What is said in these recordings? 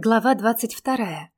Глава двадцать вторая.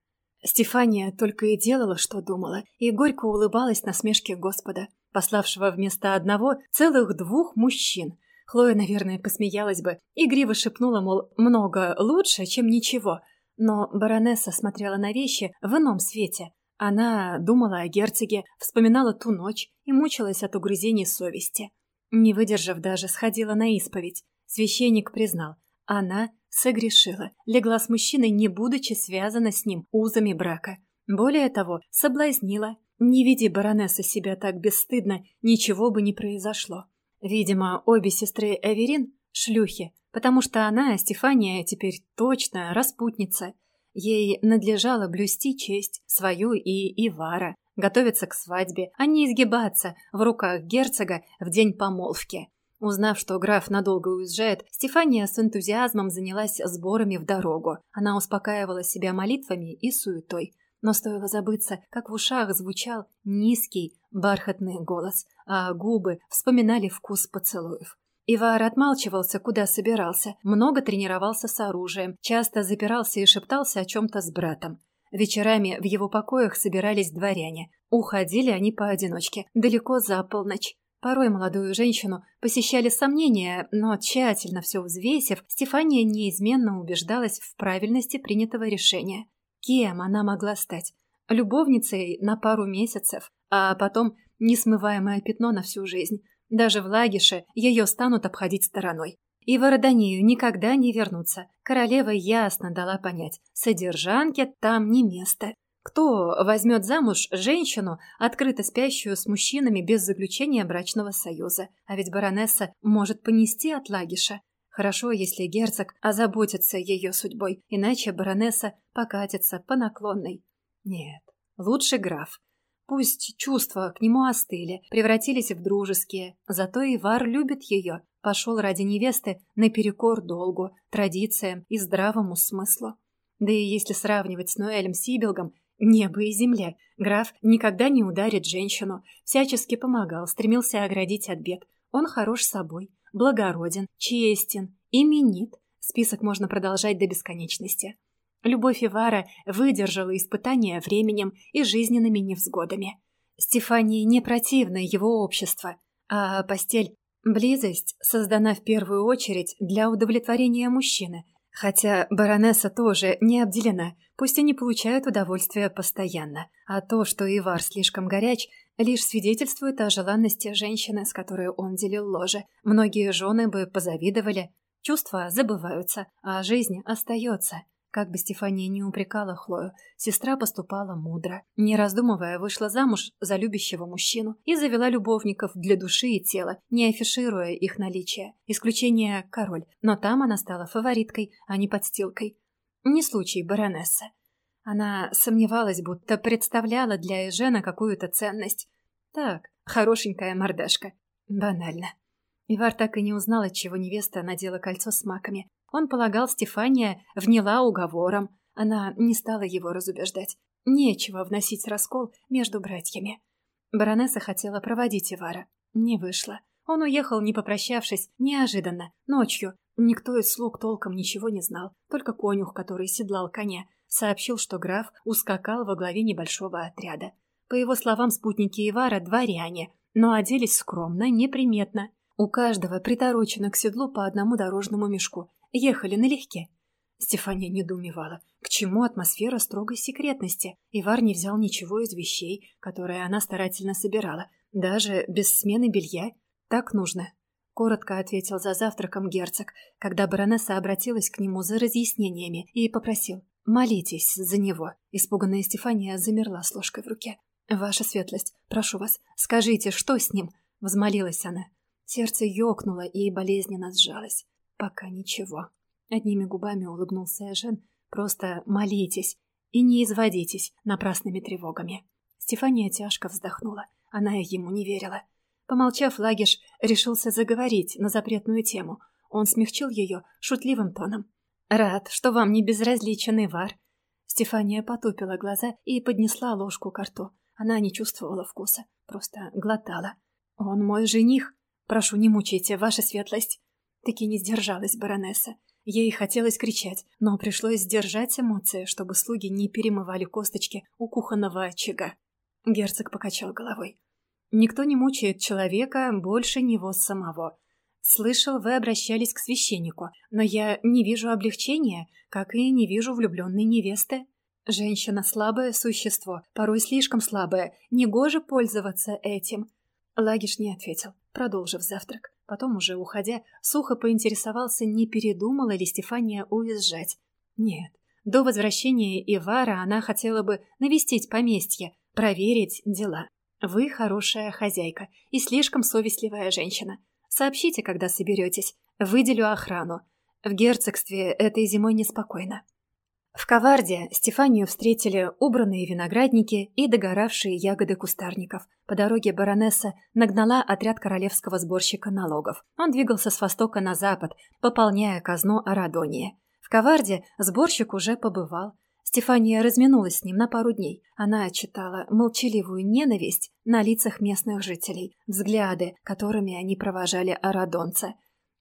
Стефания только и делала, что думала, и горько улыбалась на смешке Господа, пославшего вместо одного целых двух мужчин. Хлоя, наверное, посмеялась бы, игриво шепнула, мол, много лучше, чем ничего. Но баронесса смотрела на вещи в ином свете. Она думала о герцоге, вспоминала ту ночь и мучилась от угрызений совести. Не выдержав даже, сходила на исповедь. Священник признал, она согрешила, легла с мужчиной, не будучи связана с ним узами брака. Более того, соблазнила. Не види баронесса себя так бесстыдно, ничего бы не произошло. Видимо, обе сестры Эверин – шлюхи, потому что она, Стефания, теперь точно распутница. Ей надлежало блюсти честь свою и Ивара, готовиться к свадьбе, а не изгибаться в руках герцога в день помолвки. Узнав, что граф надолго уезжает, Стефания с энтузиазмом занялась сборами в дорогу. Она успокаивала себя молитвами и суетой. Но стоило забыться, как в ушах звучал низкий, бархатный голос, а губы вспоминали вкус поцелуев. Ивар отмалчивался, куда собирался, много тренировался с оружием, часто запирался и шептался о чем-то с братом. Вечерами в его покоях собирались дворяне. Уходили они поодиночке, далеко за полночь. Порой молодую женщину посещали сомнения, но тщательно все взвесив, Стефания неизменно убеждалась в правильности принятого решения. Кем она могла стать? Любовницей на пару месяцев, а потом несмываемое пятно на всю жизнь. Даже в Лагише ее станут обходить стороной. И в Ородонию никогда не вернуться. Королева ясно дала понять, содержанке там не место. Кто возьмет замуж женщину, открыто спящую с мужчинами без заключения брачного союза? А ведь баронесса может понести от Лагиша. Хорошо, если герцог озаботится ее судьбой, иначе баронесса покатится по наклонной. Нет, лучше граф. Пусть чувства к нему остыли, превратились в дружеские, зато Ивар любит ее, пошел ради невесты наперекор долгу, традициям и здравому смыслу. Да и если сравнивать с Ноэлем Сибилгом, Небо и земля. Граф никогда не ударит женщину, всячески помогал, стремился оградить от бед. Он хорош собой, благороден, честен, именит. Список можно продолжать до бесконечности. Любовь Ивара выдержала испытания временем и жизненными невзгодами. Стефании не противно его общество, а постель – близость создана в первую очередь для удовлетворения мужчины – Хотя баронесса тоже не обделена, пусть и не получает удовольствия постоянно, а то, что Ивар слишком горяч, лишь свидетельствует о желанности женщины, с которой он делил ложе. Многие жены бы позавидовали. Чувства забываются, а жизнь остается. Как бы Стефания не упрекала Хлою, сестра поступала мудро. Не раздумывая, вышла замуж за любящего мужчину и завела любовников для души и тела, не афишируя их наличие. Исключение – король, но там она стала фавориткой, а не подстилкой. Не случай баронесса. Она сомневалась, будто представляла для Эжена какую-то ценность. Так, хорошенькая мордашка. Банально. Ивар так и не узнал, от чего невеста надела кольцо с маками. Он полагал, Стефания вняла уговором. Она не стала его разубеждать. Нечего вносить раскол между братьями. Баронесса хотела проводить Ивара. Не вышло. Он уехал, не попрощавшись, неожиданно, ночью. Никто из слуг толком ничего не знал. Только конюх, который седлал коня, сообщил, что граф ускакал во главе небольшого отряда. По его словам, спутники Ивара – дворяне, но оделись скромно, неприметно. У каждого приторочено к седлу по одному дорожному мешку, ехали налегке. Стефания недоумевала, к чему атмосфера строгой секретности. Ивар не взял ничего из вещей, которые она старательно собирала, даже без смены белья. Так нужно. Коротко ответил за завтраком герцог, когда баронесса обратилась к нему за разъяснениями и попросил «Молитесь за него». Испуганная Стефания замерла с ложкой в руке. «Ваша светлость, прошу вас, скажите, что с ним?» — взмолилась она. Сердце ёкнуло и болезненно сжалось. Пока ничего. Одними губами улыбнулся Эжен. Просто молитесь и не изводитесь напрасными тревогами. Стефания тяжко вздохнула. Она ему не верила. Помолчав, Лагиш решился заговорить на запретную тему. Он смягчил ее шутливым тоном. «Рад, что вам не безразличен Ивар». Стефания потупила глаза и поднесла ложку к рту. Она не чувствовала вкуса, просто глотала. «Он мой жених. Прошу, не мучайте, ваша светлость». Таки не сдержалась баронесса. Ей хотелось кричать, но пришлось сдержать эмоции, чтобы слуги не перемывали косточки у кухонного очага. Герцог покачал головой. «Никто не мучает человека больше него самого. Слышал, вы обращались к священнику, но я не вижу облегчения, как и не вижу влюбленной невесты. Женщина – слабое существо, порой слишком слабое, негоже пользоваться этим». Лагиш не ответил, продолжив завтрак. Потом, уже уходя, сухо поинтересовался, не передумала ли Стефания уезжать. Нет, до возвращения Ивара она хотела бы навестить поместье, проверить дела. Вы хорошая хозяйка и слишком совестливая женщина. Сообщите, когда соберетесь. Выделю охрану. В герцогстве этой зимой неспокойно. В Коварде Стефанию встретили убранные виноградники и догоравшие ягоды кустарников. По дороге баронесса нагнала отряд королевского сборщика налогов. Он двигался с востока на запад, пополняя казну Арадонии. В Коварде сборщик уже побывал. Стефания разминулась с ним на пару дней. Она читала молчаливую ненависть на лицах местных жителей, взгляды, которыми они провожали арадонца.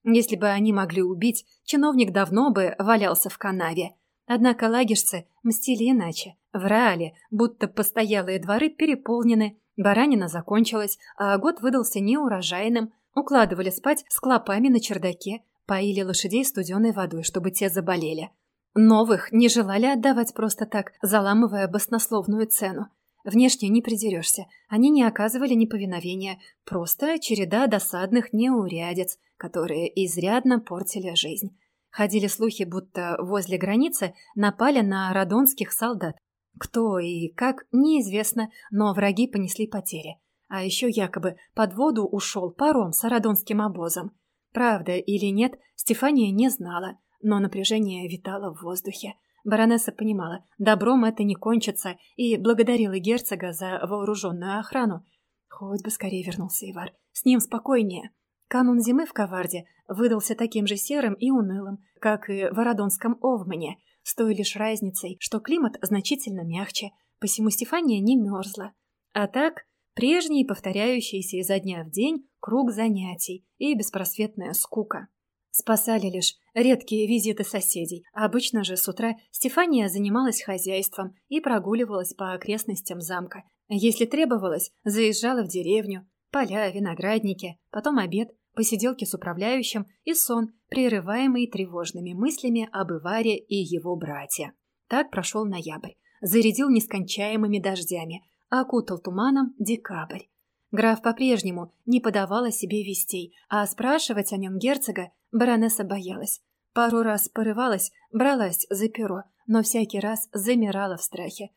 Если бы они могли убить, чиновник давно бы валялся в канаве – Однако лагерцы мстили иначе. Врали, будто постоялые дворы переполнены, баранина закончилась, а год выдался неурожайным. Укладывали спать с клопами на чердаке, поили лошадей студеной водой, чтобы те заболели. Новых не желали отдавать просто так, заламывая баснословную цену. Внешне не придерешься, они не оказывали неповиновения, просто череда досадных неурядиц, которые изрядно портили жизнь. Ходили слухи, будто возле границы напали на радонских солдат. Кто и как, неизвестно, но враги понесли потери. А еще якобы под воду ушел паром с арадонским обозом. Правда или нет, Стефания не знала, но напряжение витало в воздухе. Баронесса понимала, добром это не кончится, и благодарила герцога за вооруженную охрану. Хоть бы скорее вернулся Ивар, с ним спокойнее. Канун зимы в Коварде выдался таким же серым и унылым, как и в Арадонском Овмане, с той лишь разницей, что климат значительно мягче, посему Стефания не мерзла. А так, прежний повторяющийся изо дня в день круг занятий и беспросветная скука. Спасали лишь редкие визиты соседей. Обычно же с утра Стефания занималась хозяйством и прогуливалась по окрестностям замка. Если требовалось, заезжала в деревню, поля, виноградники, потом обед, посиделки с управляющим и сон, прерываемый тревожными мыслями об Иваре и его брате. Так прошел ноябрь, зарядил нескончаемыми дождями, окутал туманом декабрь. Граф по-прежнему не подавал о себе вестей, а спрашивать о нем герцога баронесса боялась. Пару раз порывалась, бралась за перо, но всякий раз замирала в страхе.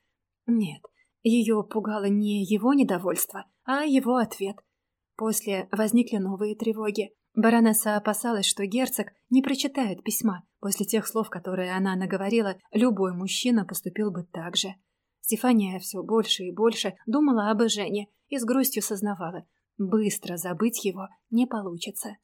Нет, ее пугало не его недовольство, а его ответ – После возникли новые тревоги. Баронесса опасалась, что герцог не прочитает письма. После тех слов, которые она наговорила, любой мужчина поступил бы так же. Стефания все больше и больше думала об Жене и с грустью сознавала, быстро забыть его не получится.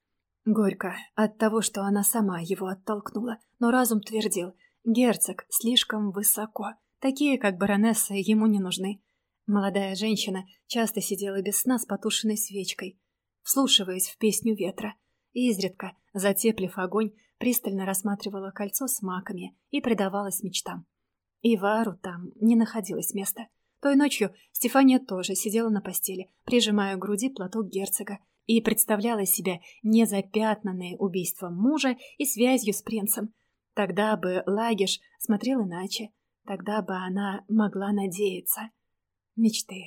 Горько от того, что она сама его оттолкнула, но разум твердил, герцог слишком высоко, такие, как баронесса, ему не нужны. Молодая женщина часто сидела без сна с потушенной свечкой, вслушиваясь в песню ветра, и изредка, затеплив огонь, пристально рассматривала кольцо с маками и предавалась мечтам. И Вару там не находилось места. Той ночью Стефания тоже сидела на постели, прижимая к груди платок герцога, и представляла себя незапятнанной убийством мужа и связью с принцем. Тогда бы Лагиш смотрел иначе, тогда бы она могла надеяться. Мечты.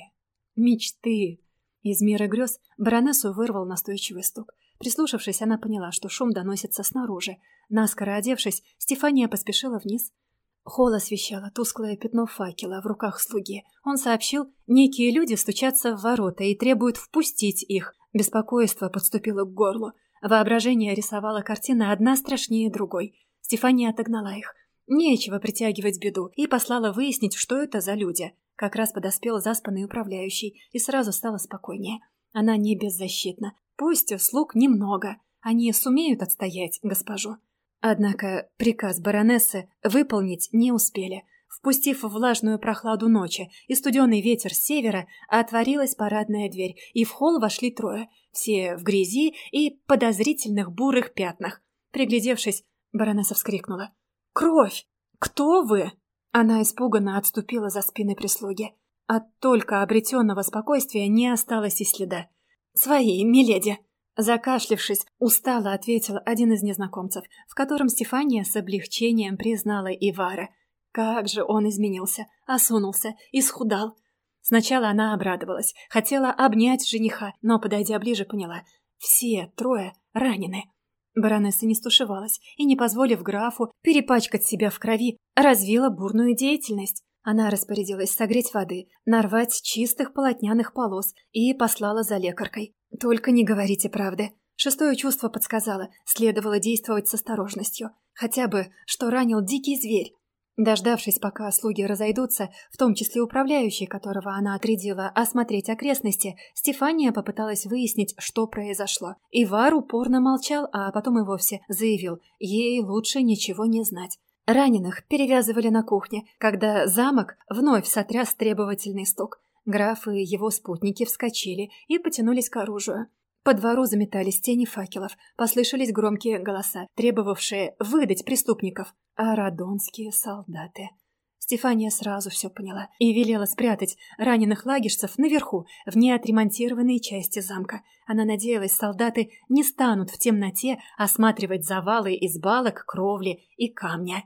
Мечты. Из мира грез баронессу вырвал настойчивый стук. Прислушавшись, она поняла, что шум доносится снаружи. Наскоро одевшись, Стефания поспешила вниз. Холл освещало тусклое пятно факела в руках слуги. Он сообщил, некие люди стучатся в ворота и требуют впустить их. Беспокойство подступило к горлу. Воображение рисовало картины одна страшнее другой. Стефания отогнала их. Нечего притягивать беду, и послала выяснить, что это за люди. Как раз подоспел заспанный управляющий, и сразу стало спокойнее. Она не беззащитна. Пусть слуг немного. Они сумеют отстоять госпожу. Однако приказ баронессы выполнить не успели. Впустив влажную прохладу ночи и студеный ветер с севера, отворилась парадная дверь, и в холл вошли трое, все в грязи и подозрительных бурых пятнах. Приглядевшись, Баронесса вскрикнула. «Кровь! Кто вы?» Она испуганно отступила за спины прислуги. От только обретенного спокойствия не осталось и следа. «Свои, миледи!» Закашлившись, устало ответил один из незнакомцев, в котором Стефания с облегчением признала Ивара. Как же он изменился, осунулся, исхудал. Сначала она обрадовалась, хотела обнять жениха, но, подойдя ближе, поняла — все трое ранены. Баронесса не стушевалась и, не позволив графу перепачкать себя в крови, развила бурную деятельность. Она распорядилась согреть воды, нарвать чистых полотняных полос и послала за лекаркой. «Только не говорите правды». Шестое чувство подсказало, следовало действовать с осторожностью. Хотя бы, что ранил дикий зверь. Дождавшись, пока слуги разойдутся, в том числе управляющий, которого она отрядила осмотреть окрестности, Стефания попыталась выяснить, что произошло. Ивар упорно молчал, а потом и вовсе заявил, ей лучше ничего не знать. Раненых перевязывали на кухне, когда замок вновь сотряс требовательный стук. Граф и его спутники вскочили и потянулись к оружию. По двору заметались тени факелов, послышались громкие голоса, требовавшие выдать преступников. А радонские солдаты... Стефания сразу все поняла и велела спрятать раненых лагерцев наверху, в неотремонтированной части замка. Она надеялась, солдаты не станут в темноте осматривать завалы из балок, кровли и камня.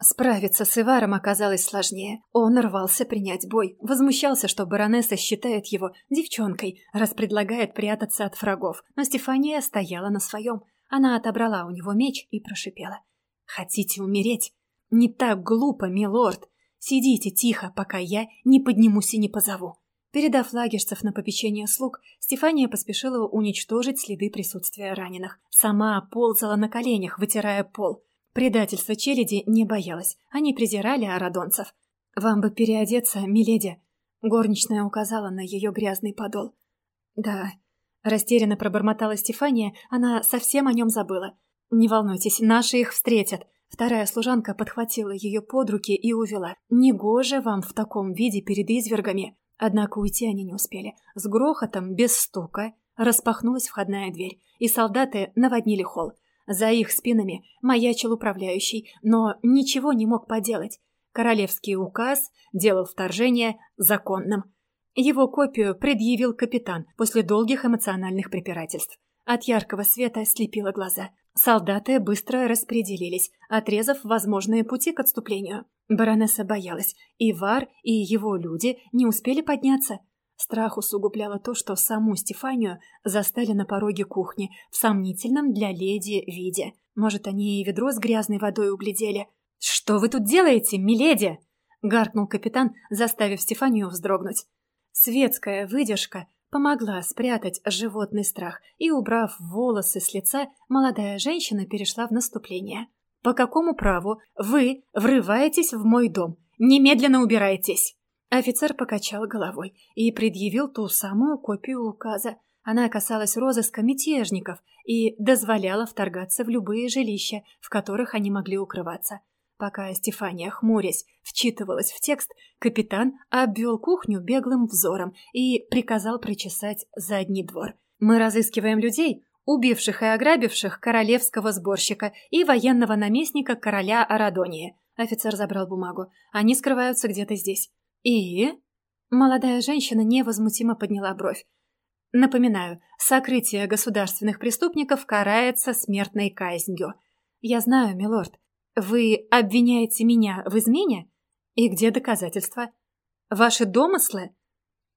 Справиться с Иваром оказалось сложнее. Он рвался принять бой, возмущался, что баронесса считает его девчонкой, раз предлагает прятаться от врагов. Но Стефания стояла на своем. Она отобрала у него меч и прошипела. «Хотите умереть? Не так глупо, милорд. Сидите тихо, пока я не поднимусь и не позову». Передав лагерцев на попечение слуг, Стефания поспешила уничтожить следы присутствия раненых. Сама ползала на коленях, вытирая пол. Предательства челяди не боялась, они презирали арадонцев. «Вам бы переодеться, миледи», — горничная указала на ее грязный подол. «Да», — растерянно пробормотала Стефания, она совсем о нем забыла. «Не волнуйтесь, наши их встретят». Вторая служанка подхватила ее под руки и увела. «Негоже вам в таком виде перед извергами». Однако уйти они не успели. С грохотом, без стука, распахнулась входная дверь, и солдаты наводнили холл. За их спинами маячил управляющий, но ничего не мог поделать. Королевский указ делал вторжение законным. Его копию предъявил капитан после долгих эмоциональных препирательств. От яркого света слепило глаза. Солдаты быстро распределились, отрезав возможные пути к отступлению. Баронесса боялась, и Вар, и его люди не успели подняться. Страх усугубляло то, что саму Стефанию застали на пороге кухни в сомнительном для леди виде. Может, они и ведро с грязной водой углядели. «Что вы тут делаете, миледи?» — гаркнул капитан, заставив Стефанию вздрогнуть. Светская выдержка помогла спрятать животный страх, и, убрав волосы с лица, молодая женщина перешла в наступление. «По какому праву вы врываетесь в мой дом? Немедленно убирайтесь!» Офицер покачал головой и предъявил ту самую копию указа. Она касалась розыска мятежников и дозволяла вторгаться в любые жилища, в которых они могли укрываться. Пока Стефания, хмурясь, вчитывалась в текст, капитан обвел кухню беглым взором и приказал прочесать задний двор. «Мы разыскиваем людей, убивших и ограбивших королевского сборщика и военного наместника короля Арадонии». Офицер забрал бумагу. «Они скрываются где-то здесь. «И?» Молодая женщина невозмутимо подняла бровь. «Напоминаю, сокрытие государственных преступников карается смертной казнью. Я знаю, милорд, вы обвиняете меня в измене? И где доказательства? Ваши домыслы?»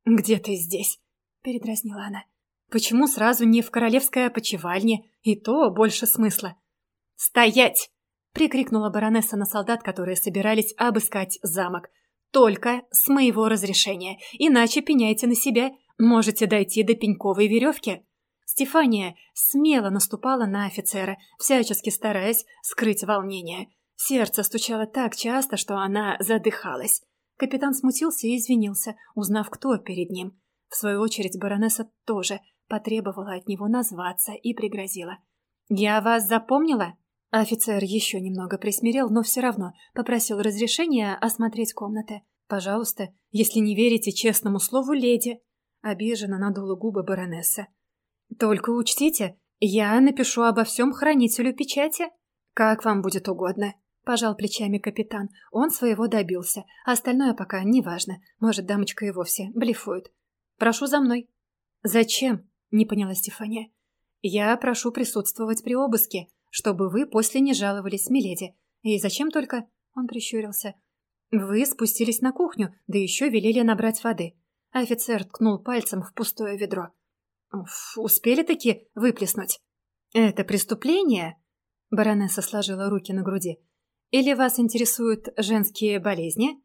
«Где ты здесь?» — передразнила она. «Почему сразу не в королевской опочивальне? И то больше смысла». «Стоять!» — прикрикнула баронесса на солдат, которые собирались обыскать замок — только с моего разрешения, иначе пеняйте на себя, можете дойти до пеньковой веревки. Стефания смело наступала на офицера, всячески стараясь скрыть волнение. Сердце стучало так часто, что она задыхалась. Капитан смутился и извинился, узнав, кто перед ним. В свою очередь баронесса тоже потребовала от него назваться и пригрозила. «Я вас запомнила?» Офицер еще немного присмирел, но все равно попросил разрешения осмотреть комнаты. «Пожалуйста, если не верите честному слову леди», — обиженно надула губы баронесса. «Только учтите, я напишу обо всем хранителю печати». «Как вам будет угодно», — пожал плечами капитан. Он своего добился, а остальное пока неважно. Может, дамочка и вовсе блефует. «Прошу за мной». «Зачем?» — не поняла Стефания. «Я прошу присутствовать при обыске, чтобы вы после не жаловались, миледи. И зачем только...» — он прищурился. «Вы спустились на кухню, да еще велели набрать воды». Офицер ткнул пальцем в пустое ведро. «Успели-таки выплеснуть?» «Это преступление?» Баронесса сложила руки на груди. «Или вас интересуют женские болезни?»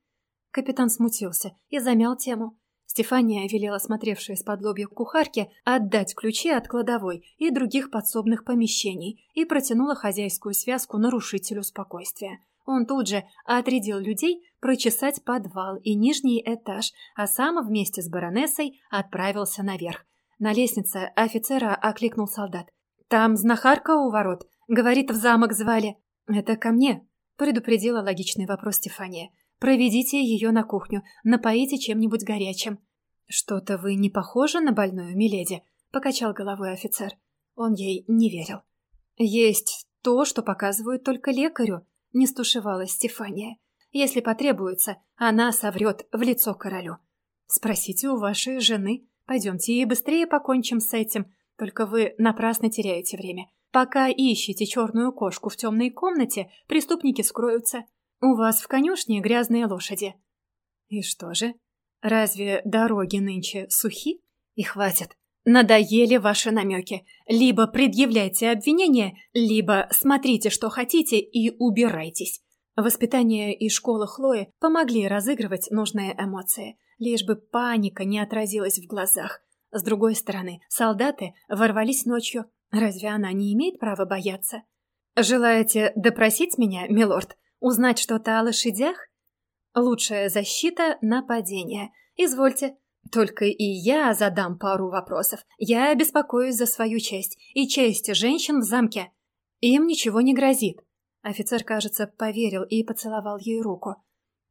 Капитан смутился и замял тему. Стефания велела смотревшей из-под лобья кухарке отдать ключи от кладовой и других подсобных помещений и протянула хозяйскую связку нарушителю спокойствия. Он тут же отрядил людей прочесать подвал и нижний этаж, а сам вместе с баронессой отправился наверх. На лестнице офицера окликнул солдат. «Там знахарка у ворот. Говорит, в замок звали». «Это ко мне», — предупредила логичный вопрос Стефания. «Проведите ее на кухню, напоите чем-нибудь горячим». «Что-то вы не похожи на больную, миледи», — покачал головой офицер. Он ей не верил. «Есть то, что показывают только лекарю», — не стушевалась Стефания. «Если потребуется, она соврет в лицо королю. Спросите у вашей жены. Пойдемте и быстрее покончим с этим. Только вы напрасно теряете время. Пока ищете черную кошку в темной комнате, преступники скроются. У вас в конюшне грязные лошади. И что же? Разве дороги нынче сухи? И хватит. Надоели ваши намеки. Либо предъявляйте обвинения, либо смотрите, что хотите, и убирайтесь. Воспитание и школа Хлои помогли разыгрывать нужные эмоции, лишь бы паника не отразилась в глазах. С другой стороны, солдаты ворвались ночью, Разве она не имеет права бояться? Желаете допросить меня, милорд? Узнать что-то о лошадях? Лучшая защита — нападение. Извольте. Только и я задам пару вопросов. Я беспокоюсь за свою честь и честь женщин в замке. Им ничего не грозит. Офицер, кажется, поверил и поцеловал ей руку.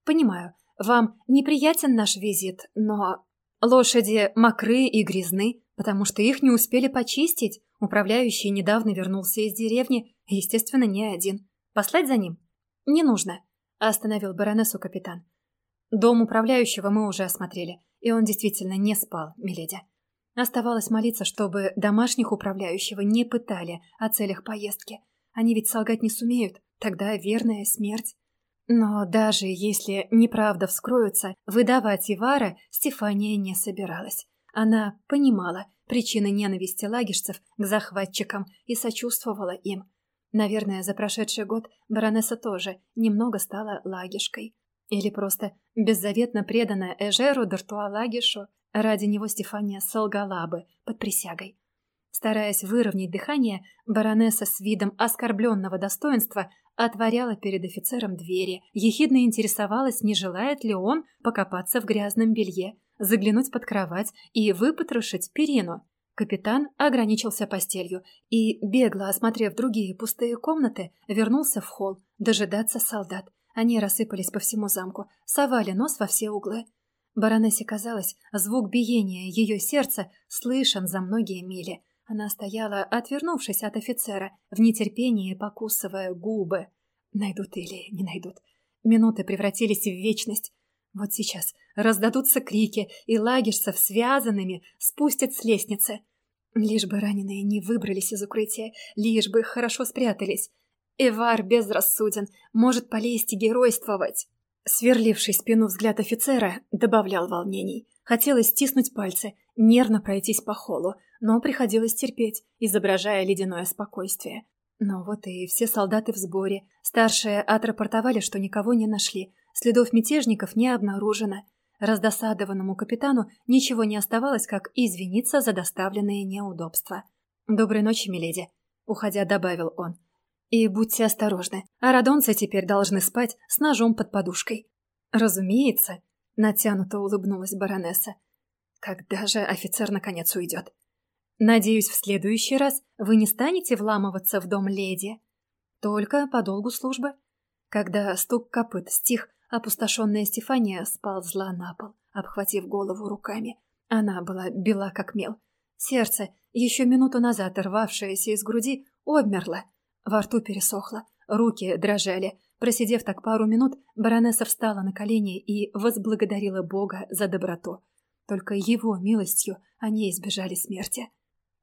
Понимаю, вам неприятен наш визит, но... Лошади мокры и грязны, потому что их не успели почистить. Управляющий недавно вернулся из деревни, естественно, не один. Послать за ним? Не нужно, остановил баронессу капитан. Дом управляющего мы уже осмотрели, и он действительно не спал, миледи. Оставалось молиться, чтобы домашних управляющего не пытали о целях поездки. Они ведь солгать не сумеют, тогда верная смерть. Но даже если неправда вскроется, выдавать Ивара Стефания не собиралась. Она понимала причины ненависти лагерцев к захватчикам и сочувствовала им. Наверное, за прошедший год баронесса тоже немного стала лагишкой. Или просто беззаветно преданная Эжеру Д'Артуа Лагишу, ради него Стефания солгала бы под присягой. Стараясь выровнять дыхание, баронесса с видом оскорбленного достоинства отворяла перед офицером двери, ехидно интересовалась, не желает ли он покопаться в грязном белье, заглянуть под кровать и выпотрошить перину. Капитан ограничился постелью и, бегло осмотрев другие пустые комнаты, вернулся в холл дожидаться солдат. Они рассыпались по всему замку, совали нос во все углы. Баронессе казалось, звук биения ее сердца слышен за многие мили. Она стояла, отвернувшись от офицера, в нетерпении покусывая губы. Найдут или не найдут. Минуты превратились в вечность. Вот сейчас раздадутся крики, и лагерцев связанными спустят с лестницы. Лишь бы раненые не выбрались из укрытия, лишь бы хорошо спрятались. Эвар безрассуден, может полезть и геройствовать. Сверливший спину взгляд офицера добавлял волнений. Хотелось стиснуть пальцы, нервно пройтись по холлу, но приходилось терпеть, изображая ледяное спокойствие. Но вот и все солдаты в сборе. Старшие отрапортовали, что никого не нашли, Следов мятежников не обнаружено. Раздосадованному капитану ничего не оставалось, как извиниться за доставленные неудобства. «Доброй ночи, миледи», — уходя добавил он. «И будьте осторожны, арадонцы теперь должны спать с ножом под подушкой». «Разумеется», — натянуто улыбнулась баронесса. «Когда же офицер наконец уйдет?» «Надеюсь, в следующий раз вы не станете вламываться в дом леди?» «Только по долгу службы». Когда стук копыт стих, Опустошенная Стефания сползла на пол, обхватив голову руками. Она была бела как мел. Сердце, еще минуту назад рвавшееся из груди, обмерло. Во рту пересохло, руки дрожали. Просидев так пару минут, баронесса встала на колени и возблагодарила Бога за доброту. Только его милостью они избежали смерти.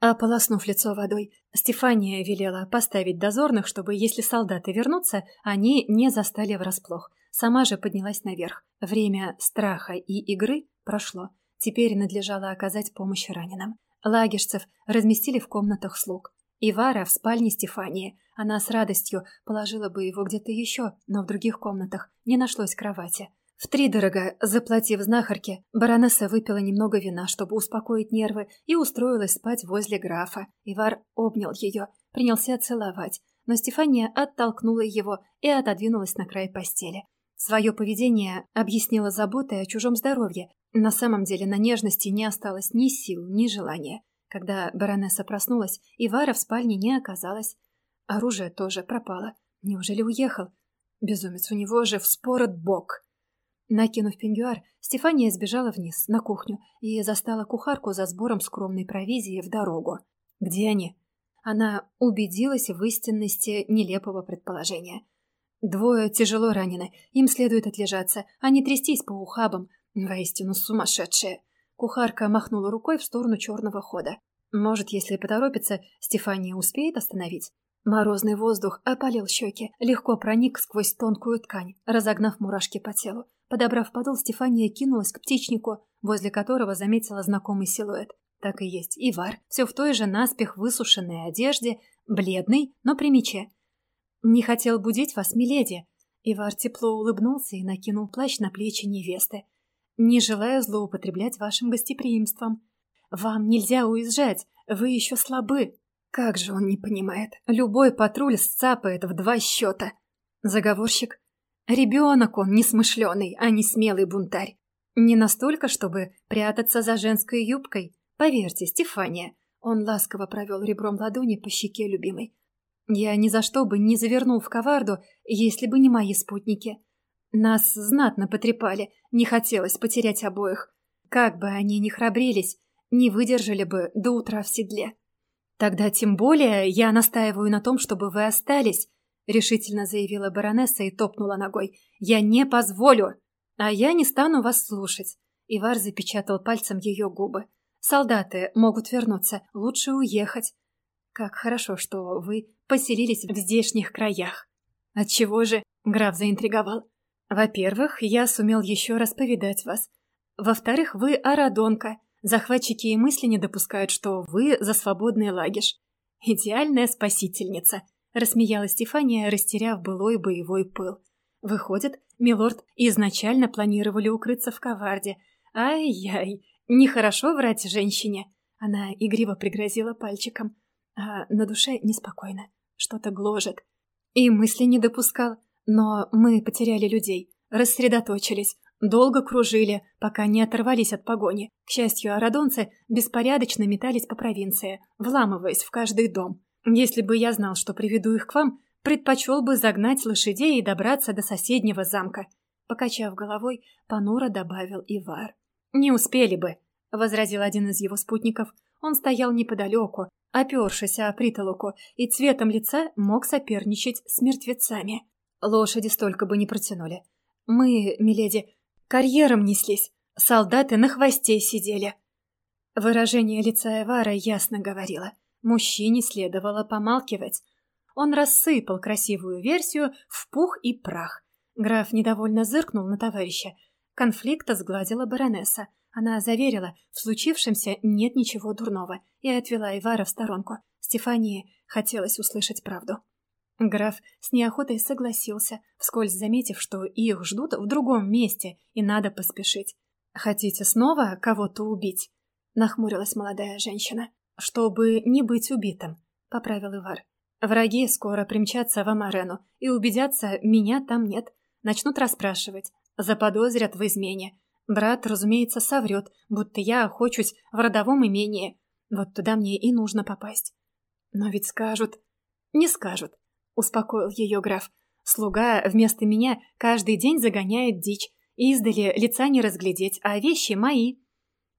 Ополоснув лицо водой, Стефания велела поставить дозорных, чтобы, если солдаты вернутся, они не застали врасплох. Сама же поднялась наверх. Время страха и игры прошло. Теперь надлежало оказать помощь раненым. Лагерцев разместили в комнатах слуг. Ивара в спальне Стефании. Она с радостью положила бы его где-то еще, но в других комнатах не нашлось кровати. Втридорого, заплатив знахарке, баронесса выпила немного вина, чтобы успокоить нервы, и устроилась спать возле графа. Ивар обнял ее, принялся целовать, но Стефания оттолкнула его и отодвинулась на край постели. Свое поведение объяснила заботой о чужом здоровье. На самом деле на нежности не осталось ни сил, ни желания. Когда баронесса проснулась, Ивара в спальне не оказалось. Оружие тоже пропало. Неужели уехал? Безумец, у него же вспорот бок. Накинув пеньюар, Стефания сбежала вниз, на кухню, и застала кухарку за сбором скромной провизии в дорогу. Где они? Она убедилась в истинности нелепого предположения. Двое тяжело ранены, им следует отлежаться, а не трястись по ухабам. Воистину сумасшедшие. Кухарка махнула рукой в сторону черного хода. Может, если поторопится, Стефания успеет остановить? Морозный воздух опалил щеки, легко проник сквозь тонкую ткань, разогнав мурашки по телу. Подобрав подол, Стефания кинулась к птичнику, возле которого заметила знакомый силуэт. Так и есть, Ивар, все в той же наспех высушенной одежде, бледный, но при мече. «Не хотел будить вас, миледи!» Ивар тепло улыбнулся и накинул плащ на плечи невесты. «Не желаю злоупотреблять вашим гостеприимством. Вам нельзя уезжать, вы еще слабы!» Как же он не понимает. Любой патруль сцапает в два счета. Заговорщик Ребенок он несмышленый, а не смелый бунтарь. Не настолько, чтобы прятаться за женской юбкой. Поверьте, Стефания. Он ласково провел ребром ладони по щеке любимой. Я ни за что бы не завернул в коварду, если бы не мои спутники. Нас знатно потрепали, не хотелось потерять обоих. Как бы они ни храбрились, не выдержали бы до утра в седле. Тогда тем более я настаиваю на том, чтобы вы остались, — решительно заявила баронесса и топнула ногой. «Я не позволю! А я не стану вас слушать!» Ивар запечатал пальцем ее губы. «Солдаты могут вернуться, лучше уехать. Как хорошо, что вы поселились в здешних краях». «Отчего же?» — граф заинтриговал. «Во-первых, я сумел еще раз повидать вас. Во-вторых, вы арадонка. Захватчики и мысли не допускают, что вы за свободный лагерь. Идеальная спасительница. Рассмеялась Стефания, растеряв былой боевой пыл. Выходит, милорд изначально планировали укрыться в коварде. Ай-яй, нехорошо врать женщине. Она игриво пригрозила пальчиком. А на душе неспокойно. Что-то гложет. И мысли не допускал. Но мы потеряли людей. Рассредоточились. Долго кружили, пока не оторвались от погони. К счастью, арадонцы беспорядочно метались по провинции, вламываясь в каждый дом. Если бы я знал, что приведу их к вам, предпочел бы загнать лошадей и добраться до соседнего замка. Покачав головой, понуро добавил Ивар. «Не успели бы», — возразил один из его спутников. Он стоял неподалеку, опершись о притолоку, и цветом лица мог соперничать с мертвецами. Лошади столько бы не протянули. Мы, миледи, карьером неслись, солдаты на хвосте сидели. Выражение лица Эвара ясно говорило. Мужчине следовало помалкивать. Он рассыпал красивую версию в пух и прах. Граф недовольно зыркнул на товарища. Конфликта сгладила баронесса. Она заверила, в случившемся нет ничего дурного, и отвела Ивара в сторонку. Стефании хотелось услышать правду. Граф с неохотой согласился, вскользь заметив, что их ждут в другом месте, и надо поспешить. «Хотите снова кого-то убить?» — нахмурилась молодая женщина. «Чтобы не быть убитым», — поправил Ивар. «Враги скоро примчатся в Амарену и убедятся, меня там нет. Начнут расспрашивать, заподозрят в измене. Брат, разумеется, соврет, будто я охочусь в родовом имении. Вот туда мне и нужно попасть». «Но ведь скажут...» «Не скажут», — успокоил ее граф. «Слуга вместо меня каждый день загоняет дичь. Издали лица не разглядеть, а вещи мои».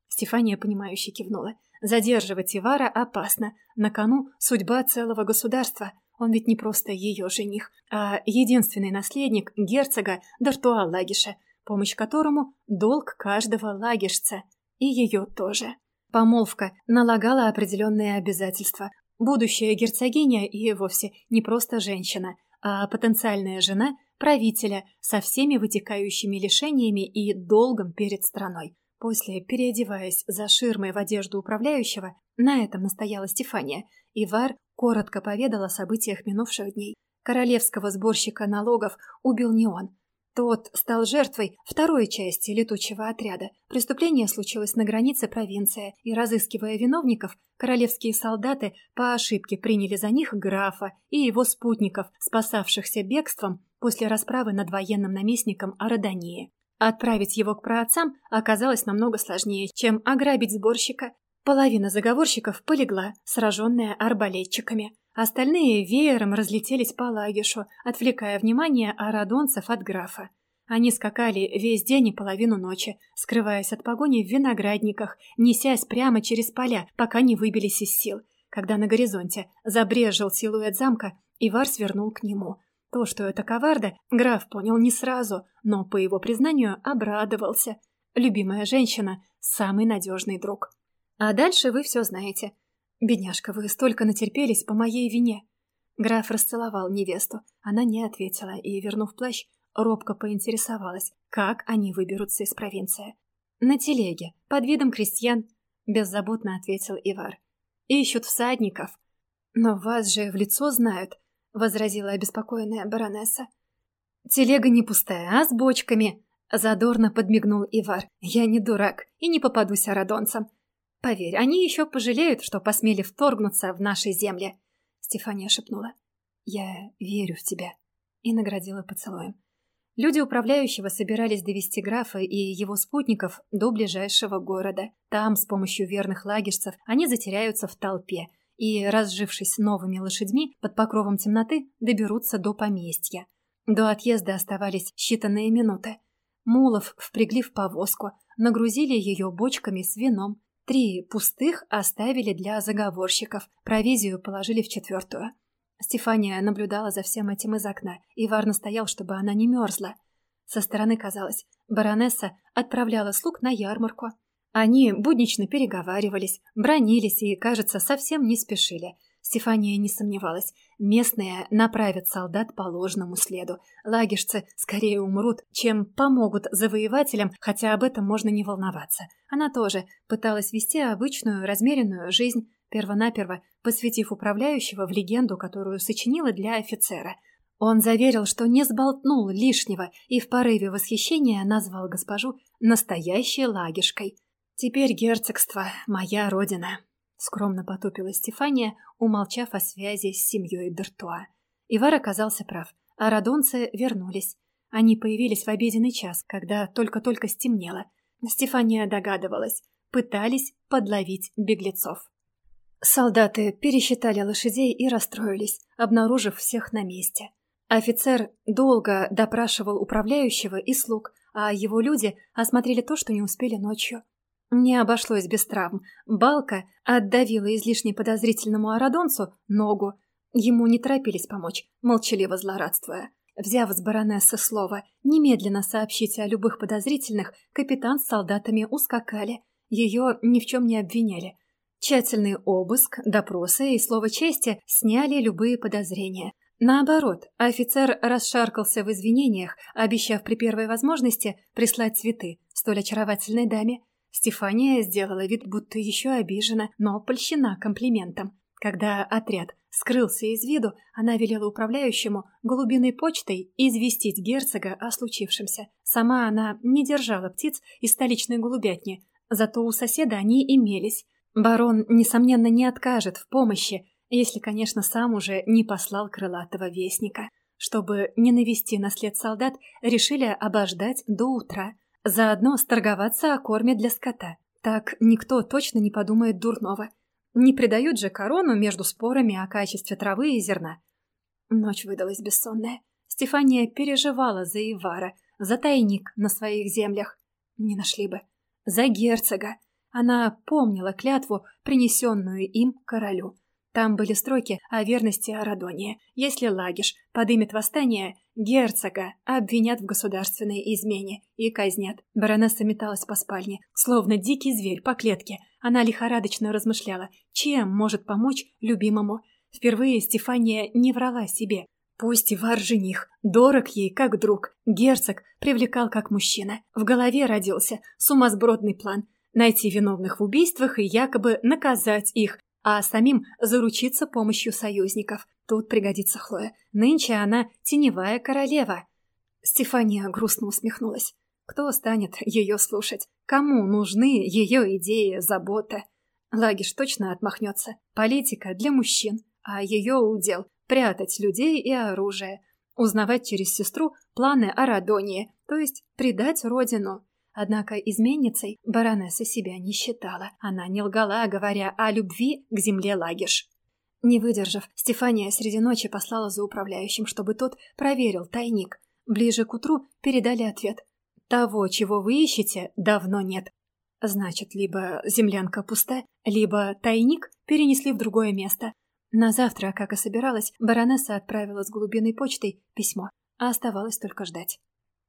Стефания, понимающе кивнула. Задерживать Ивара опасно. На кону судьба целого государства. Он ведь не просто ее жених, а единственный наследник герцога Д'Артуа Лагиша, помощь которому – долг каждого лагишца. И ее тоже. Помолвка налагала определенные обязательства. Будущая герцогиня и вовсе не просто женщина, а потенциальная жена правителя со всеми вытекающими лишениями и долгом перед страной. После, переодеваясь за ширмой в одежду управляющего, на этом настояла Стефания, Ивар коротко поведал о событиях минувших дней. Королевского сборщика налогов убил не он. Тот стал жертвой второй части летучего отряда. Преступление случилось на границе провинции, и, разыскивая виновников, королевские солдаты по ошибке приняли за них графа и его спутников, спасавшихся бегством после расправы над военным наместником Арадании. Отправить его к праотцам оказалось намного сложнее, чем ограбить сборщика. Половина заговорщиков полегла, сраженная арбалетчиками. Остальные веером разлетелись по лагишу, отвлекая внимание арадонцев от графа. Они скакали весь день и половину ночи, скрываясь от погони в виноградниках, несясь прямо через поля, пока не выбились из сил. Когда на горизонте забрежил силуэт замка, Ивар свернул к нему. То, что это коварда, граф понял не сразу, но, по его признанию, обрадовался. Любимая женщина – самый надежный друг. А дальше вы все знаете. Бедняжка, вы столько натерпелись по моей вине. Граф расцеловал невесту. Она не ответила и, вернув плащ, робко поинтересовалась, как они выберутся из провинции. «На телеге, под видом крестьян», — беззаботно ответил Ивар. «Ищут всадников». «Но вас же в лицо знают», — возразила обеспокоенная баронесса. «Телега не пустая, а с бочками», — задорно подмигнул Ивар. «Я не дурак и не попадусь арадонцам. Поверь, они еще пожалеют, что посмели вторгнуться в наши земли», — Стефания шепнула. «Я верю в тебя», и наградила поцелуем. Люди управляющего собирались довести графа и его спутников до ближайшего города. Там, с помощью верных лагерцев, они затеряются в толпе — и, разжившись новыми лошадьми, под покровом темноты доберутся до поместья. До отъезда оставались считанные минуты. Мулов впрягли в повозку, нагрузили ее бочками с вином. Три пустых оставили для заговорщиков, провизию положили в четвертую. Стефания наблюдала за всем этим из окна, и Вар настоял, чтобы она не мерзла. Со стороны казалось, баронесса отправляла слуг на ярмарку, они буднично переговаривались, бронились и, кажется, совсем не спешили. Стефания не сомневалась. Местные направят солдат по ложному следу. Лагишцы скорее умрут, чем помогут завоевателям, хотя об этом можно не волноваться. Она тоже пыталась вести обычную, размеренную жизнь, первонаперво посвятив управляющего в легенду, которую сочинила для офицера. Он заверил, что не сболтнул лишнего и в порыве восхищения назвал госпожу настоящей лагишкой. «Теперь герцогство — моя родина», — скромно потупила Стефания, умолчав о связи с семьей Д'Артуа. Ивар оказался прав, а радонцы вернулись. Они появились в обеденный час, когда только-только стемнело. Стефания догадывалась, пытались подловить беглецов. Солдаты пересчитали лошадей и расстроились, обнаружив всех на месте. Офицер долго допрашивал управляющего и слуг, а его люди осмотрели то, что не успели ночью. Не обошлось без травм. Балка отдавила излишне подозрительному арадонцу ногу. Ему не торопились помочь, молчаливо злорадствуя. Взяв с баронессы слово немедленно сообщить о любых подозрительных, капитан с солдатами ускакали. Ее ни в чем не обвиняли. Тщательный обыск, допросы и слово чести сняли любые подозрения. Наоборот, офицер расшаркался в извинениях, обещав при первой возможности прислать цветы столь очаровательной даме. Стефания сделала вид, будто еще обижена, но польщена комплиментом. Когда отряд скрылся из виду, она велела управляющему голубиной почтой известить герцога о случившемся. Сама она не держала птиц из столичной голубятни, зато у соседа они имелись. Барон, несомненно, не откажет в помощи, если, конечно, сам уже не послал крылатого вестника. Чтобы не навести на след солдат, решили обождать до утра – Заодно сторговаться о корме для скота. Так никто точно не подумает дурного. Не предают же корону между спорами о качестве травы и зерна. Ночь выдалась бессонная. Стефания переживала за Ивара, за тайник на своих землях. Не нашли бы. За герцога. Она помнила клятву, принесенную им королю. Там были строки о верности Арадоне. Если Лагиш подымет восстание, герцога обвинят в государственной измене и казнят. Баронесса металась по спальне, словно дикий зверь по клетке. Она лихорадочно размышляла, чем может помочь любимому. Впервые Стефания не врала себе. Пусть и вар-жених, дорог ей как друг, герцог привлекал как мужчина. В голове родился сумасбродный план – найти виновных в убийствах и якобы наказать их, а самим заручиться помощью союзников. Тут пригодится Хлоя. Нынче она теневая королева. Стефания грустно усмехнулась. Кто станет ее слушать? Кому нужны ее идеи, забота? Лагиш точно отмахнется. Политика для мужчин, а ее удел – прятать людей и оружие. Узнавать через сестру планы о Радонии, то есть предать родину. Однако изменницей баронесса себя не считала. Она не лгала, говоря о любви к земле Лагиш. Не выдержав, Стефания среди ночи послала за управляющим, чтобы тот проверил тайник. Ближе к утру передали ответ. «Того, чего вы ищете, давно нет». Значит, либо землянка пуста, либо тайник перенесли в другое место. На завтра, как и собиралась, баронесса отправила с глубиной почтой письмо, а оставалось только ждать.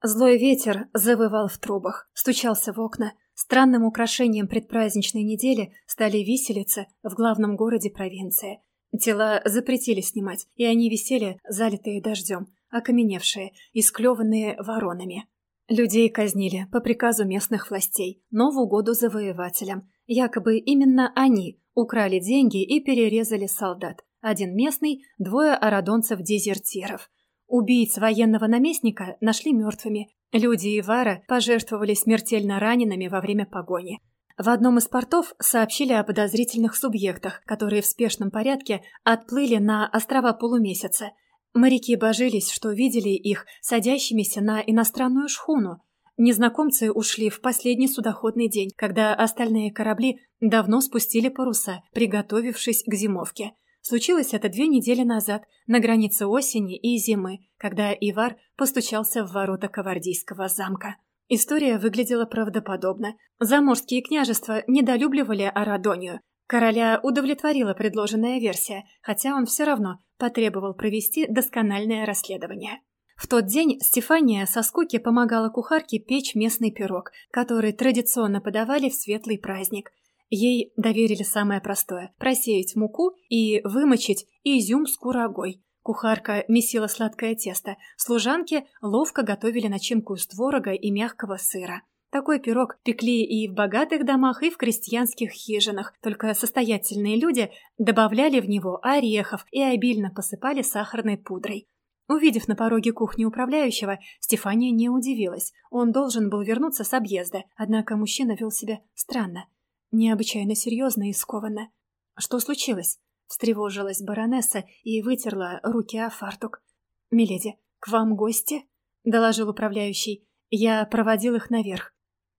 Злой ветер завывал в трубах, стучался в окна. Странным украшением предпраздничной недели стали виселицы в главном городе провинции. Тела запретили снимать, и они висели, залитые дождем, окаменевшие, исклеванные воронами. Людей казнили по приказу местных властей, но в угоду завоевателям. Якобы именно они украли деньги и перерезали солдат. Один местный, двое арадонцев-дезертиров. Убийц военного наместника нашли мертвыми. Люди Ивара пожертвовали смертельно ранеными во время погони. В одном из портов сообщили о подозрительных субъектах, которые в спешном порядке отплыли на острова полумесяца. Моряки божились, что видели их садящимися на иностранную шхуну. Незнакомцы ушли в последний судоходный день, когда остальные корабли давно спустили паруса, приготовившись к зимовке. Случилось это две недели назад, на границе осени и зимы, когда Ивар постучался в ворота Кавардийского замка. История выглядела правдоподобно. Заморские княжества недолюбливали Арадонию. Короля удовлетворила предложенная версия, хотя он все равно потребовал провести доскональное расследование. В тот день Стефания со скуки помогала кухарке печь местный пирог, который традиционно подавали в светлый праздник – Ей доверили самое простое – просеять муку и вымочить изюм с курагой. Кухарка месила сладкое тесто, служанки ловко готовили начинку из творога и мягкого сыра. Такой пирог пекли и в богатых домах, и в крестьянских хижинах, только состоятельные люди добавляли в него орехов и обильно посыпали сахарной пудрой. Увидев на пороге кухни управляющего, Стефания не удивилась. Он должен был вернуться с объезда, однако мужчина вел себя странно необычайно серьезно и скованно. «Что случилось?» — встревожилась баронесса и вытерла руки о фартук. «Миледи, к вам гости?» — доложил управляющий. «Я проводил их наверх».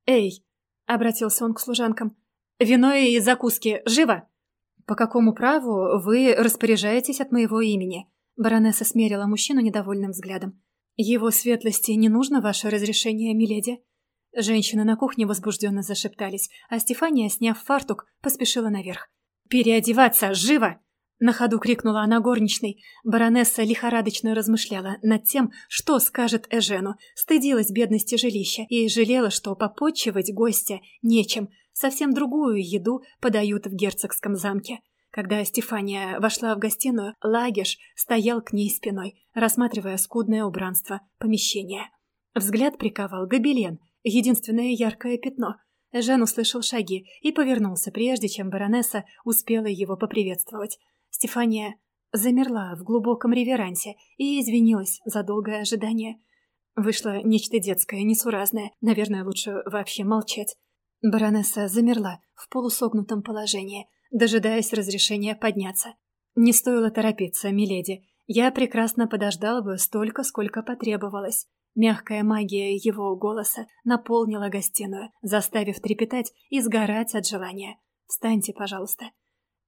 «Эй!» — обратился он к служанкам. «Вино и закуски живо!» «По какому праву вы распоряжаетесь от моего имени?» Баронесса смерила мужчину недовольным взглядом. «Его светлости не нужно ваше разрешение, миледи?» Женщины на кухне возбужденно зашептались, а Стефания, сняв фартук, поспешила наверх. «Переодеваться! Живо!» На ходу крикнула она горничной. Баронесса лихорадочно размышляла над тем, что скажет Эжену, стыдилась бедности жилища и жалела, что попотчевать гостя нечем, совсем другую еду подают в герцогском замке. Когда Стефания вошла в гостиную, Лагеш стоял к ней спиной, рассматривая скудное убранство помещения. Взгляд приковал гобелен — единственное яркое пятно. Жан услышал шаги и повернулся, прежде чем баронесса успела его поприветствовать. Стефания замерла в глубоком реверансе и извинилась за долгое ожидание. Вышло нечто детское, несуразное. Наверное, лучше вообще молчать. Баронесса замерла в полусогнутом положении, дожидаясь разрешения подняться. Не стоило торопиться, миледи. Я прекрасно подождала бы столько, сколько потребовалось. Мягкая магия его голоса наполнила гостиную, заставив трепетать и сгорать от желания. «Встаньте, пожалуйста».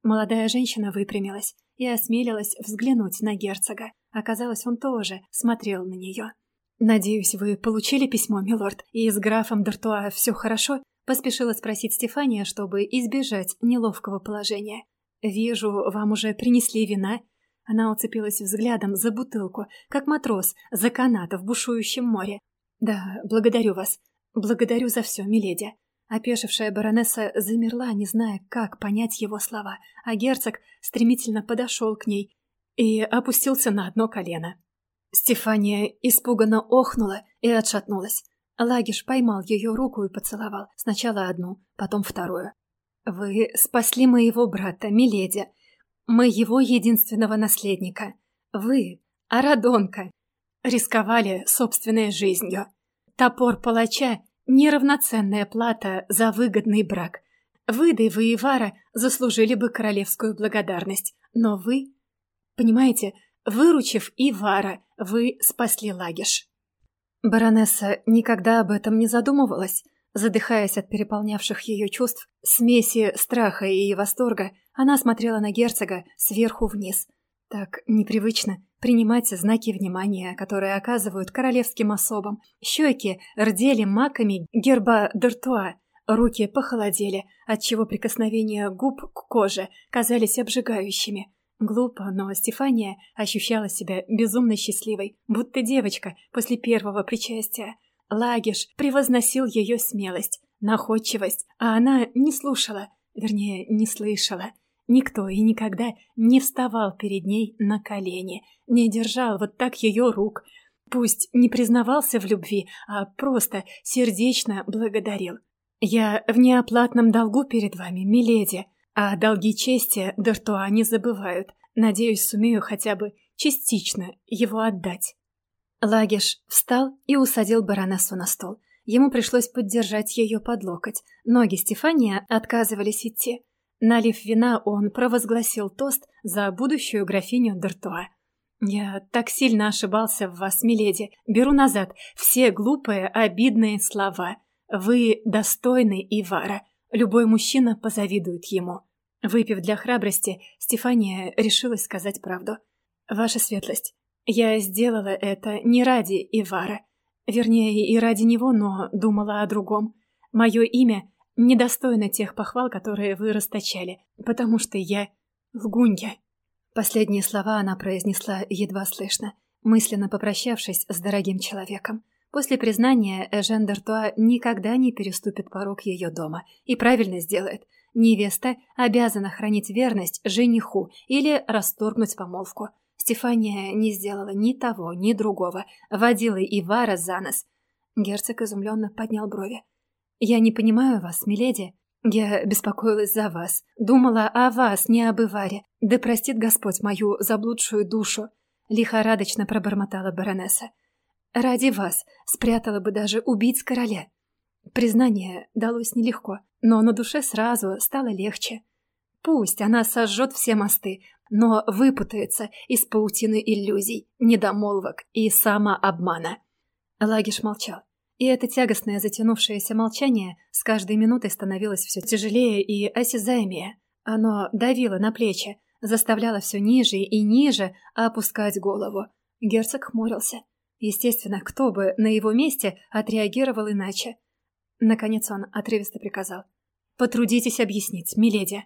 Молодая женщина выпрямилась и осмелилась взглянуть на герцога. Оказалось, он тоже смотрел на нее. «Надеюсь, вы получили письмо, милорд, и с графом Д'Артуа все хорошо?» Поспешила спросить Стефания, чтобы избежать неловкого положения. Вижу, вам уже принесли вина». Она уцепилась взглядом за бутылку, как матрос за канат в бушующем море. «Да, благодарю вас. Благодарю за все, миледи». Опешившая баронесса замерла, не зная, как понять его слова, а герцог стремительно подошел к ней и опустился на одно колено. Стефания испуганно охнула и отшатнулась. Лагиш поймал ее руку и поцеловал. Сначала одну, потом вторую. «Вы спасли моего брата, Миледи, моего единственного наследника. Вы, Арадонка, рисковали собственной жизнью. Топор палача — неравноценная плата за выгодный брак. Вы, да и вы, Ивара, заслужили бы королевскую благодарность. Но вы, понимаете, выручив Ивара, вы спасли Лагиш». Баронесса никогда об этом не задумывалась. Задыхаясь от переполнявших ее чувств, смеси страха и восторга, она смотрела на герцога сверху вниз. Так непривычно принимать знаки внимания, которые оказывают королевским особам. Щеки рдели маками герба Д'Артуа, руки похолодели, отчего прикосновения губ к коже казались обжигающими. Глупо, но Стефания ощущала себя безумно счастливой, будто девочка после первого причастия. Лагиш превозносил ее смелость, находчивость, а она не слушала, вернее, не слышала. Никто и никогда не вставал перед ней на колени, не держал вот так ее рук. Пусть не признавался в любви, а просто сердечно благодарил. «Я в неоплатном долгу перед вами, миледи», а долги чести Д'Артуа не забывают. Надеюсь, сумею хотя бы частично его отдать. Лагиш встал и усадил баронессу на стол. Ему пришлось поддержать ее под локоть. Ноги Стефания отказывались идти. Налив вина, он провозгласил тост за будущую графиню Д'Артуа. «Я так сильно ошибался в вас, миледи. Беру назад все глупые, обидные слова. Вы достойны Ивара. Любой мужчина позавидует ему. Выпив для храбрости, Стефания решилась сказать правду. «Ваша светлость, я сделала это не ради Ивара. Вернее, и ради него, но думала о другом. Мое имя недостойно тех похвал, которые вы расточали, потому что я лгунья». Последние слова она произнесла едва слышно, мысленно попрощавшись с дорогим человеком. После признания Эжен Д'Артуа никогда не переступит порог ее дома и правильно сделает – Невеста обязана хранить верность жениху или расторгнуть помолвку. Стефания не сделала ни того, ни другого, водила Ивара за нос. Герцог изумленно поднял брови. «Я не понимаю вас, миледи. Я беспокоилась за вас, думала о вас, не об Иваре. Да простит Господь мою заблудшую душу», — лихорадочно пробормотала баронесса. «Ради вас спрятала бы даже убить короля». Признание далось нелегко, но на душе сразу стало легче. Пусть она сожжет все мосты, но выпутается из паутины иллюзий, недомолвок и самообмана. Лагиш молчал, и это тягостное затянувшееся молчание с каждой минутой становилось все тяжелее и осязаемее. Оно давило на плечи, заставляло все ниже и ниже опускать голову. Герцог хмурился. Естественно, кто бы на его месте отреагировал иначе. Наконец он отрывисто приказал. «Потрудитесь объяснить, миледи».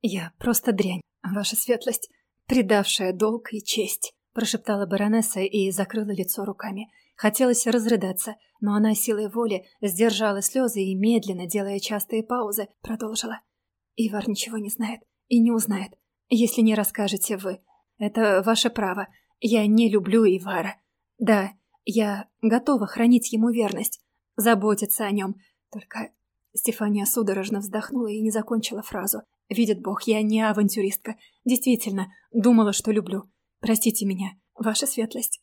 «Я просто дрянь, ваша светлость, предавшая долг и честь», прошептала баронесса и закрыла лицо руками. Хотелось разрыдаться, но она силой воли сдержала слезы и, медленно, делая частые паузы, продолжила. «Ивар ничего не знает и не узнает, если не расскажете вы. Это ваше право. Я не люблю Ивара. Да, я готова хранить ему верность, заботиться о нем. Только Стефания судорожно вздохнула и не закончила фразу. «Видит Бог, я не авантюристка. Действительно, думала, что люблю. Простите меня, ваша светлость».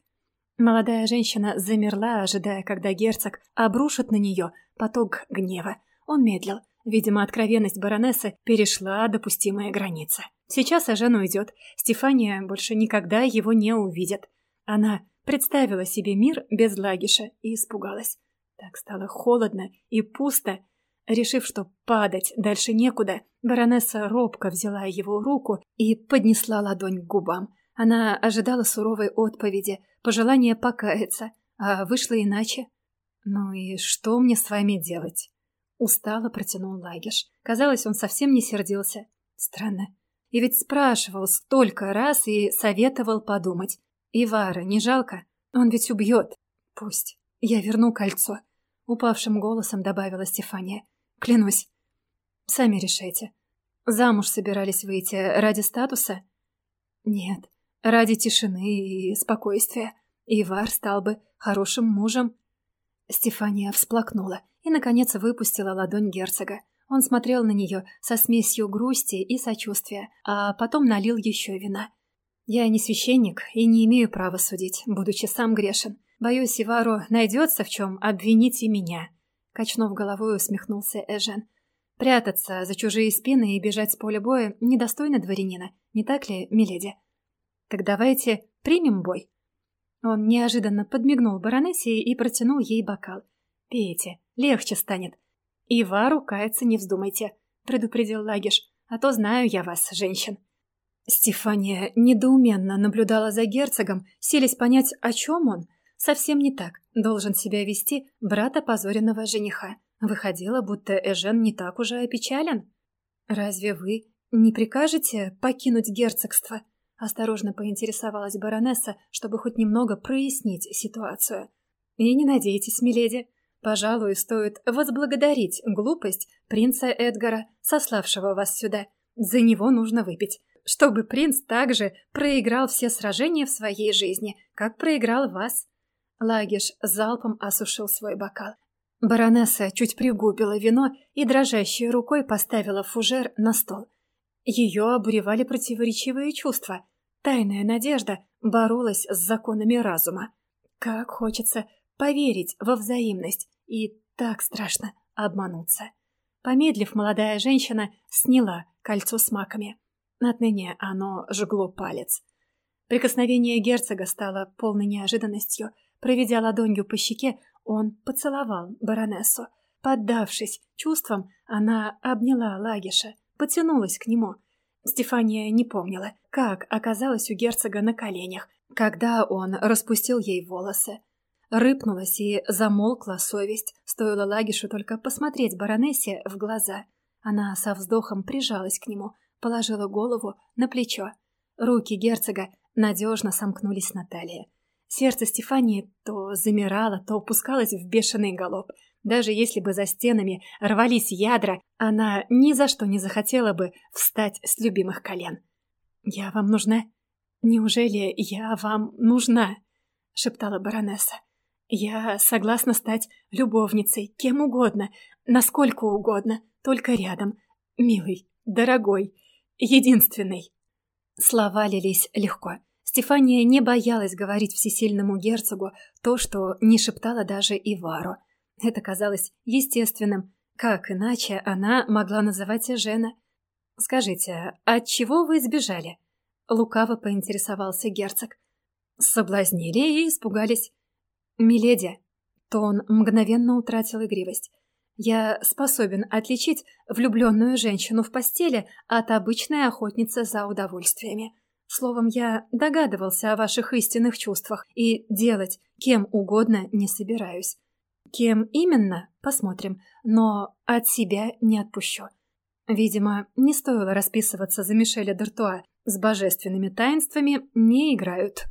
Молодая женщина замерла, ожидая, когда герцог обрушит на нее поток гнева. Он медлил. Видимо, откровенность баронессы перешла допустимые границы. Сейчас Ажен уйдет. Стефания больше никогда его не увидит. Она представила себе мир без Лагиша и испугалась. Так стало холодно и пусто. Решив, что падать дальше некуда, баронесса робко взяла его руку и поднесла ладонь к губам. Она ожидала суровой отповеди, пожелания покаяться, а вышло иначе. «Ну и что мне с вами делать?» Устало протянул Лагиш. Казалось, он совсем не сердился. Странно. И ведь спрашивал столько раз и советовал подумать. Ивара не жалко? Он ведь убьет. Пусть. Я верну кольцо. Упавшим голосом добавила Стефания. Клянусь. Сами решайте. Замуж собирались выйти ради статуса? Нет, ради тишины и спокойствия. Ивар стал бы хорошим мужем. Стефания всплакнула и, наконец, выпустила ладонь герцога. Он смотрел на нее со смесью грусти и сочувствия, а потом налил еще вина. «Я не священник и не имею права судить, будучи сам грешен. Боюсь, Ивару найдется в чем обвинить и меня», — качнув головой, усмехнулся Эжен. «Прятаться за чужие спины и бежать с поля боя недостойно дворянина, не так ли, миледи? Так давайте примем бой». Он неожиданно подмигнул баронессе и протянул ей бокал. «Пейте, легче станет. «И Вару каяться не вздумайте», — предупредил Лагиш, «а то знаю я вас, женщин». Стефания недоуменно наблюдала за герцогом, селись понять, о чем он. Совсем не так должен себя вести брат опозоренного жениха. Выходило, будто Эжен не так уже опечален. «Разве вы не прикажете покинуть герцогство?» Осторожно поинтересовалась баронесса, чтобы хоть немного прояснить ситуацию. «И не надейтесь, миледи, Пожалуй, стоит возблагодарить глупость принца Эдгара, сославшего вас сюда. За него нужно выпить, чтобы принц также проиграл все сражения в своей жизни, как проиграл вас. Лагиш залпом осушил свой бокал. Баронесса чуть пригубила вино и дрожащей рукой поставила фужер на стол. Ее обуревали противоречивые чувства. Тайная надежда боролась с законами разума. Как хочется поверить во взаимность, и так страшно обмануться. Помедлив, молодая женщина сняла кольцо с маками. Отныне оно жгло палец. Прикосновение герцога стало полной неожиданностью. Проведя ладонью по щеке, он поцеловал баронессу. Поддавшись чувствам, она обняла Лагиша, потянулась к нему. Стефания не помнила, как оказалась у герцога на коленях, когда он распустил ей волосы. Рыпнулась и замолкла совесть, стоило Лагишу только посмотреть баронессе в глаза. Она со вздохом прижалась к нему, положила голову на плечо. Руки герцога надежно сомкнулись на талии. Сердце Стефании то замирало, то опускалось в бешеный галоп. Даже если бы за стенами рвались ядра, она ни за что не захотела бы встать с любимых колен. «Я вам нужна? Неужели я вам нужна?» — шептала баронесса. Я согласна стать любовницей, кем угодно, насколько угодно, только рядом. Милый, дорогой, единственный. Слова лились легко. Стефания не боялась говорить всесильному герцогу то, что не шептала даже Ивару. Это казалось естественным. Как иначе она могла называть Жена? «Скажите, от чего вы сбежали?» Лукаво поинтересовался герцог. Соблазнили и испугались. «Миледи!» Тон мгновенно утратил игривость. «Я способен отличить влюбленную женщину в постели от обычной охотницы за удовольствиями. Словом, я догадывался о ваших истинных чувствах и делать кем угодно не собираюсь. Кем именно, посмотрим, но от себя не отпущу. Видимо, не стоило расписываться за Мишеля Д'Артуа. С божественными таинствами не играют».